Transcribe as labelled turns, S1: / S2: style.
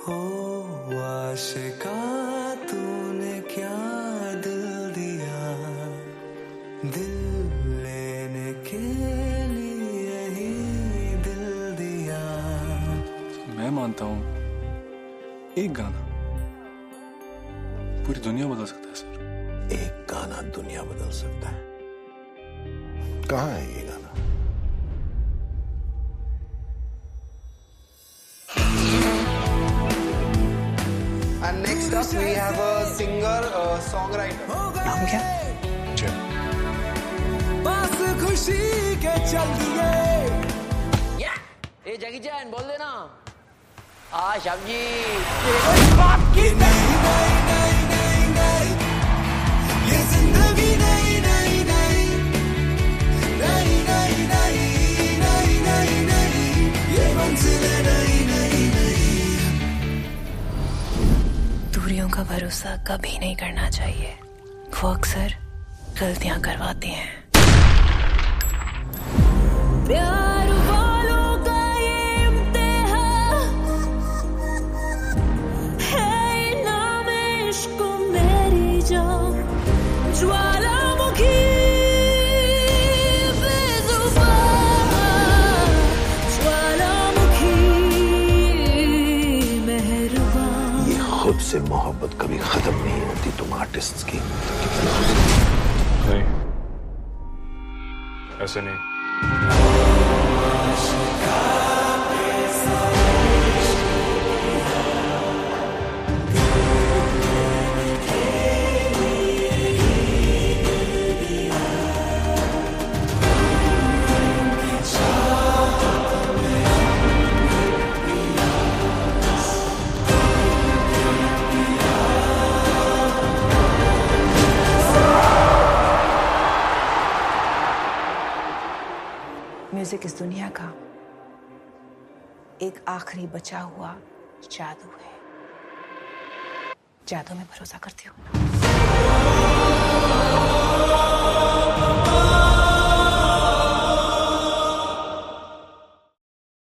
S1: आशिका तूने क्या दिल दिया? दिल लेने के लिए ही दिल दिया।
S2: मैं मानता हूँ एक गाना पूरी दुनिया बदल सकता है सर।
S3: एक गाना दुनिया बदल सकता है। कहाँ है ये
S4: And next up, we have a singer, a songwriter.
S5: नाम क्या
S2: जय
S1: बस खुशी के चल दिए
S6: ए जगी जैन बोल देना हाँ श्याम जी
S5: दूरियों का भरोसा कभी नहीं करना चाहिए। वो अक्सर गलतियाँ करवाते हैं। प्यार वालों का
S3: से मोहब्बत कभी खत्म नहीं होती तुम आर्टिस्ट की।
S2: नहीं। ऐसे नहीं।
S5: म्यूज़िक इस दुनिया का एक आखिरी बचा हुआ जादू है। जादू में भरोसा करती हूँ।